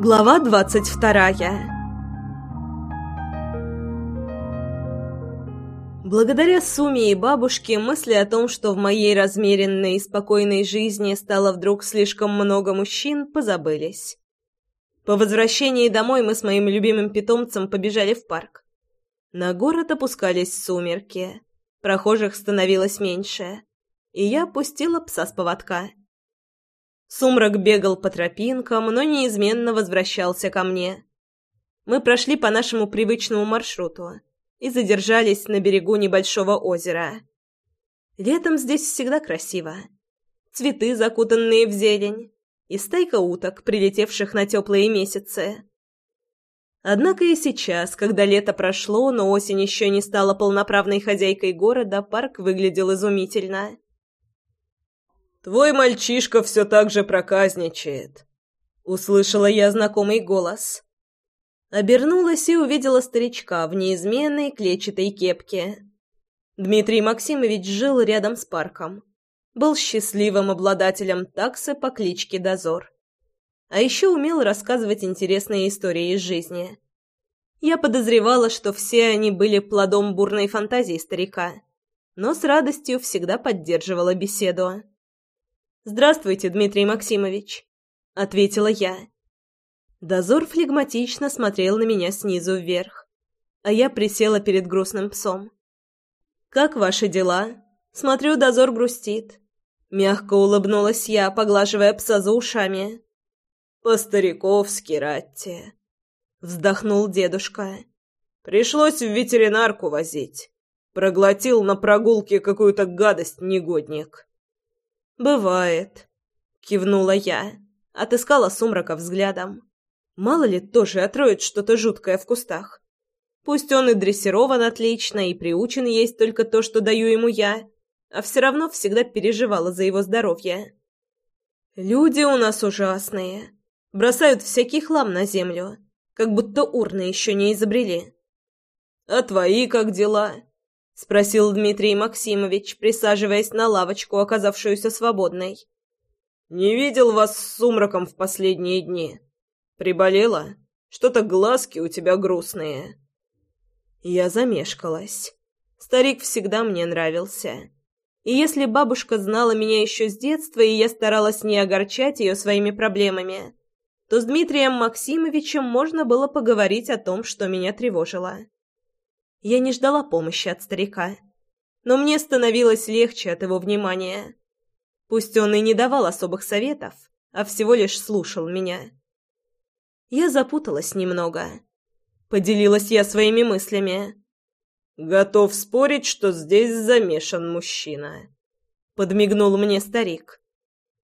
Глава двадцать вторая Благодаря Суме и бабушке мысли о том, что в моей размеренной и спокойной жизни стало вдруг слишком много мужчин, позабылись. По возвращении домой мы с моим любимым питомцем побежали в парк. На город опускались сумерки, прохожих становилось меньше, и я пустила пса с поводка. Сумрак бегал по тропинкам, но неизменно возвращался ко мне. Мы прошли по нашему привычному маршруту и задержались на берегу небольшого озера. Летом здесь всегда красиво. Цветы, закутанные в зелень, и стайка уток, прилетевших на теплые месяцы. Однако и сейчас, когда лето прошло, но осень еще не стала полноправной хозяйкой города, парк выглядел изумительно. «Твой мальчишка все так же проказничает», — услышала я знакомый голос. Обернулась и увидела старичка в неизменной клетчатой кепке. Дмитрий Максимович жил рядом с парком. Был счастливым обладателем таксы по кличке Дозор. А еще умел рассказывать интересные истории из жизни. Я подозревала, что все они были плодом бурной фантазии старика, но с радостью всегда поддерживала беседу. «Здравствуйте, Дмитрий Максимович», — ответила я. Дозор флегматично смотрел на меня снизу вверх, а я присела перед грустным псом. «Как ваши дела? Смотрю, дозор грустит». Мягко улыбнулась я, поглаживая пса за ушами. «По-стариковски, Ратти», — вздохнул дедушка. «Пришлось в ветеринарку возить. Проглотил на прогулке какую-то гадость негодник». «Бывает», — кивнула я, отыскала сумрака взглядом. Мало ли тоже отроет что-то жуткое в кустах. Пусть он и дрессирован отлично, и приучен есть только то, что даю ему я, а все равно всегда переживала за его здоровье. Люди у нас ужасные. Бросают всякий хлам на землю, как будто урны еще не изобрели. «А твои как дела?» — спросил Дмитрий Максимович, присаживаясь на лавочку, оказавшуюся свободной. «Не видел вас с сумраком в последние дни». Приболела? Что-то глазки у тебя грустные. Я замешкалась. Старик всегда мне нравился. И если бабушка знала меня еще с детства, и я старалась не огорчать ее своими проблемами, то с Дмитрием Максимовичем можно было поговорить о том, что меня тревожило. Я не ждала помощи от старика, но мне становилось легче от его внимания. Пусть он и не давал особых советов, а всего лишь слушал меня. Я запуталась немного. Поделилась я своими мыслями. «Готов спорить, что здесь замешан мужчина», — подмигнул мне старик.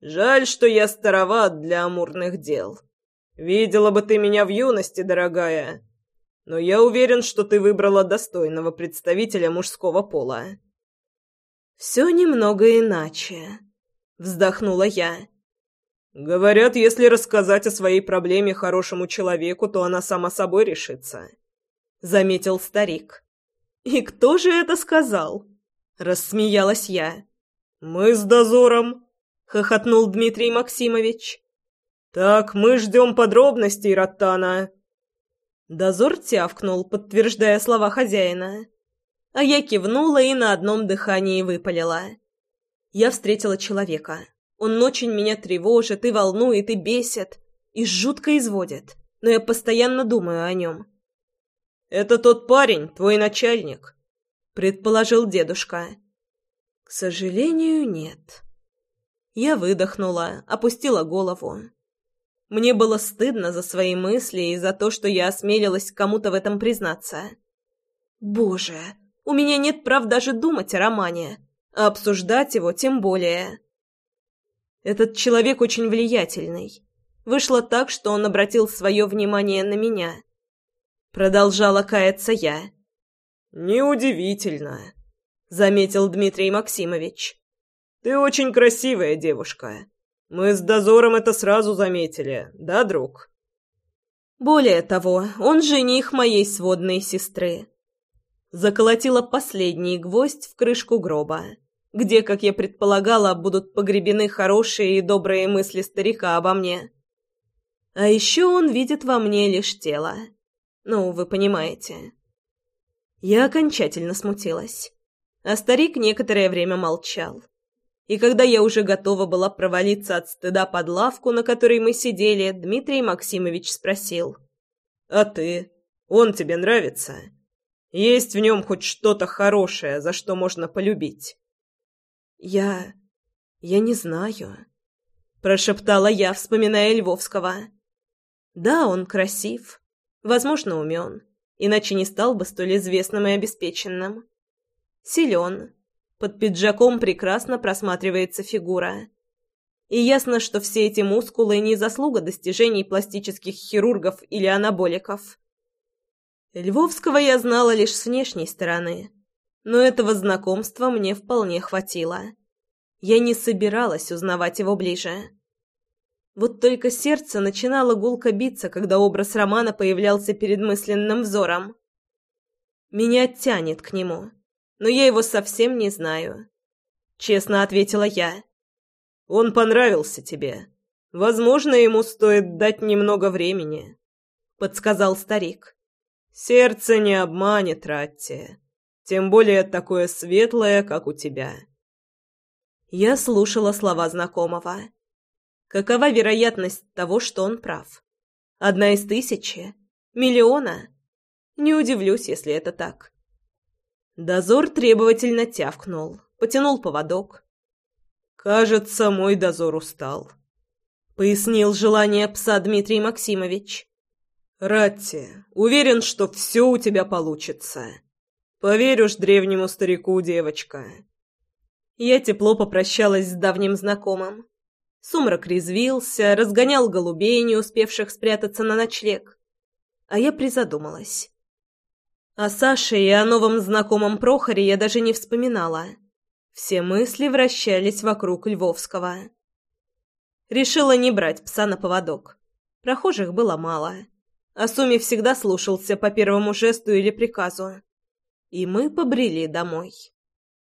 «Жаль, что я староват для амурных дел. Видела бы ты меня в юности, дорогая. Но я уверен, что ты выбрала достойного представителя мужского пола». «Все немного иначе», — вздохнула я. Говорят, если рассказать о своей проблеме хорошему человеку, то она сама собой решится, заметил старик. И кто же это сказал? рассмеялась я. Мы с дозором, хохотнул Дмитрий Максимович. Так, мы ждем подробностей, Раттана. Дозор тявкнул, подтверждая слова хозяина. А я кивнула и на одном дыхании выпалила. Я встретила человека. Он очень меня тревожит и волнует, и бесит, и жутко изводит, но я постоянно думаю о нем. «Это тот парень, твой начальник», — предположил дедушка. «К сожалению, нет». Я выдохнула, опустила голову. Мне было стыдно за свои мысли и за то, что я осмелилась кому-то в этом признаться. Боже, у меня нет прав даже думать о романе, а обсуждать его тем более. Этот человек очень влиятельный. Вышло так, что он обратил свое внимание на меня. Продолжала каяться я. «Неудивительно», — заметил Дмитрий Максимович. «Ты очень красивая девушка. Мы с дозором это сразу заметили, да, друг?» «Более того, он жених моей сводной сестры». Заколотила последний гвоздь в крышку гроба где, как я предполагала, будут погребены хорошие и добрые мысли старика обо мне. А еще он видит во мне лишь тело. Ну, вы понимаете. Я окончательно смутилась. А старик некоторое время молчал. И когда я уже готова была провалиться от стыда под лавку, на которой мы сидели, Дмитрий Максимович спросил. «А ты? Он тебе нравится? Есть в нем хоть что-то хорошее, за что можно полюбить?» «Я... я не знаю», — прошептала я, вспоминая Львовского. «Да, он красив, возможно, умен, иначе не стал бы столь известным и обеспеченным. Силен, под пиджаком прекрасно просматривается фигура. И ясно, что все эти мускулы не заслуга достижений пластических хирургов или анаболиков. Львовского я знала лишь с внешней стороны, но этого знакомства мне вполне хватило. Я не собиралась узнавать его ближе. Вот только сердце начинало гулко биться, когда образ Романа появлялся перед мысленным взором. Меня тянет к нему но я его совсем не знаю. Честно ответила я. Он понравился тебе. Возможно, ему стоит дать немного времени, подсказал старик. Сердце не обманет, Ратти. Тем более такое светлое, как у тебя. Я слушала слова знакомого. Какова вероятность того, что он прав? Одна из тысячи? Миллиона? Не удивлюсь, если это так. Дозор требовательно тявкнул, потянул поводок. «Кажется, мой дозор устал», — пояснил желание пса Дмитрий Максимович. «Ратти, уверен, что все у тебя получится. Поверишь древнему старику, девочка». Я тепло попрощалась с давним знакомым. Сумрак резвился, разгонял голубей, не успевших спрятаться на ночлег. А я призадумалась. О Саше и о новом знакомом Прохоре я даже не вспоминала. Все мысли вращались вокруг Львовского. Решила не брать пса на поводок. Прохожих было мало. А Суми всегда слушался по первому жесту или приказу. И мы побрели домой.